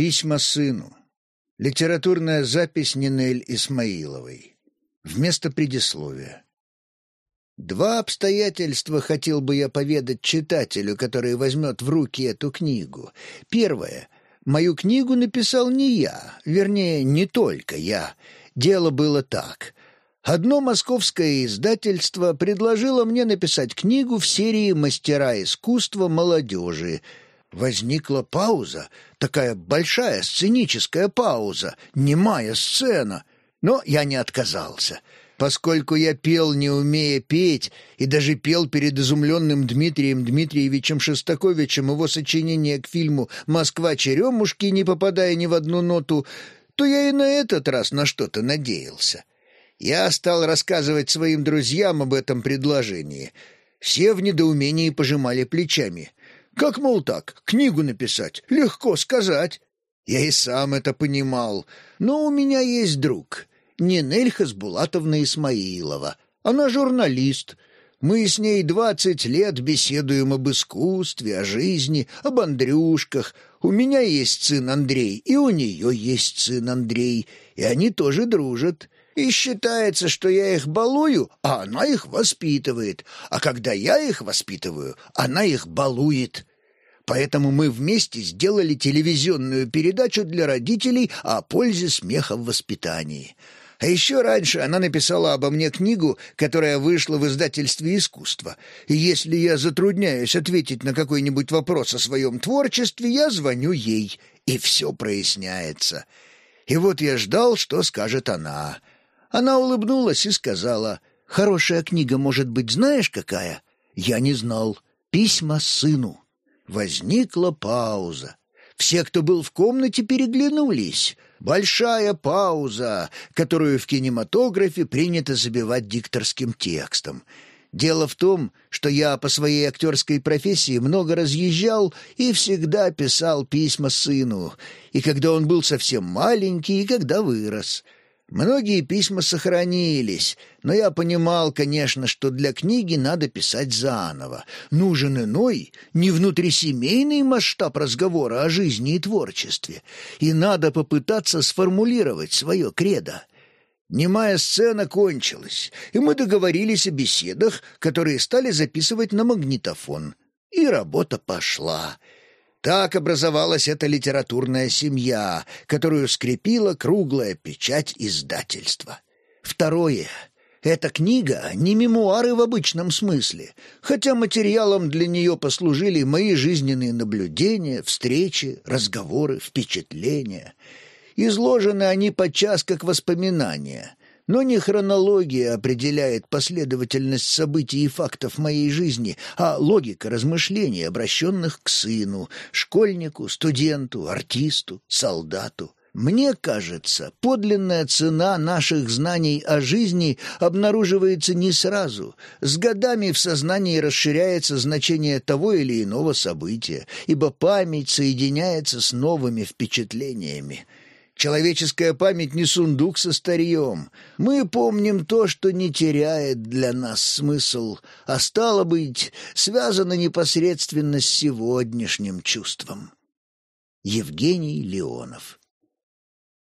Письма сыну. Литературная запись Нинель Исмаиловой. Вместо предисловия. Два обстоятельства хотел бы я поведать читателю, который возьмет в руки эту книгу. Первое. Мою книгу написал не я, вернее, не только я. Дело было так. Одно московское издательство предложило мне написать книгу в серии «Мастера искусства молодежи», Возникла пауза, такая большая сценическая пауза, немая сцена. Но я не отказался, поскольку я пел, не умея петь, и даже пел перед изумленным Дмитрием Дмитриевичем Шостаковичем его сочинение к фильму «Москва-черемушки», не попадая ни в одну ноту, то я и на этот раз на что-то надеялся. Я стал рассказывать своим друзьям об этом предложении. Все в недоумении пожимали плечами — как, мол, так, книгу написать? Легко сказать. Я и сам это понимал. Но у меня есть друг, Нинель Хасбулатовна Исмаилова. Она журналист. Мы с ней двадцать лет беседуем об искусстве, о жизни, об Андрюшках. У меня есть сын Андрей, и у нее есть сын Андрей, и они тоже дружат. И считается, что я их балую, а она их воспитывает. А когда я их воспитываю, она их балует. Поэтому мы вместе сделали телевизионную передачу для родителей о пользе смеха в воспитании. А еще раньше она написала обо мне книгу, которая вышла в издательстве «Искусство». И если я затрудняюсь ответить на какой-нибудь вопрос о своем творчестве, я звоню ей, и все проясняется. И вот я ждал, что скажет она. Она улыбнулась и сказала, «Хорошая книга, может быть, знаешь какая?» Я не знал. «Письма сыну». Возникла пауза. Все, кто был в комнате, переглянулись. Большая пауза, которую в кинематографе принято забивать дикторским текстом. Дело в том, что я по своей актерской профессии много разъезжал и всегда писал письма сыну, и когда он был совсем маленький, и когда вырос — Многие письма сохранились, но я понимал, конечно, что для книги надо писать заново. Нужен иной, не внутрисемейный масштаб разговора о жизни и творчестве, и надо попытаться сформулировать свое кредо. Немая сцена кончилась, и мы договорились о беседах, которые стали записывать на магнитофон. И работа пошла. Так образовалась эта литературная семья, которую скрепила круглая печать издательства. Второе. Эта книга не мемуары в обычном смысле, хотя материалом для нее послужили мои жизненные наблюдения, встречи, разговоры, впечатления. Изложены они подчас как воспоминания, но не хронология определяет последовательность событий и фактов моей жизни, а логика размышлений, обращенных к сыну, школьнику, студенту, артисту, солдату. Мне кажется, подлинная цена наших знаний о жизни обнаруживается не сразу. С годами в сознании расширяется значение того или иного события, ибо память соединяется с новыми впечатлениями. Человеческая память не сундук со старьем. Мы помним то, что не теряет для нас смысл, а стало быть, связано непосредственно с сегодняшним чувством. Евгений Леонов